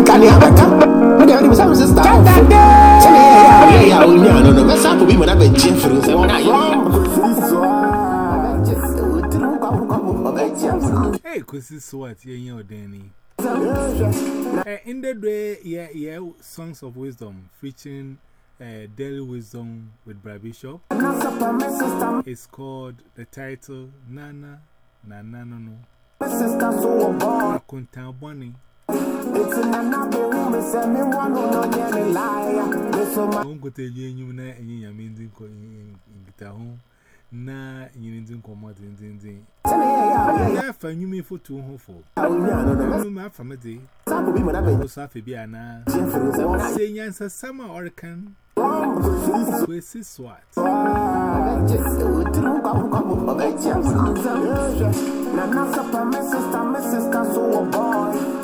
nka ne abɛka wode wode bisa me sister sɛne yɛyɛ a wonya no no bɛsa akɔ bi ma na bɛgye firi sɛ wɔn ayɛ Hey, Kusi Swat, yeah, Danny. In the day, yeah, yeah, songs of wisdom featuring uh, daily wisdom with Brad Bishop. It's called the title Nana Nana No No. Ongote ye you na any yamin dinko in Gitaho, na yin dinko Martin Dindi. I find you me for two hopeful. I know my family. Safi be an saying answer summer or can. This is what. Now, not a sister, my sister, so boy.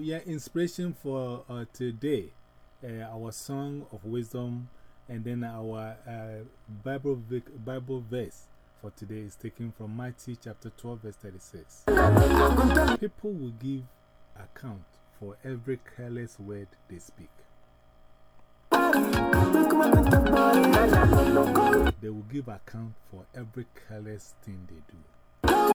your, inspiration for uh, today, uh, our song of wisdom, and then our uh, Bible, Bible verse for today is taken from Matthew chapter 12, verse 36. People will give account for every careless word they speak. They will give account for every careless thing they do.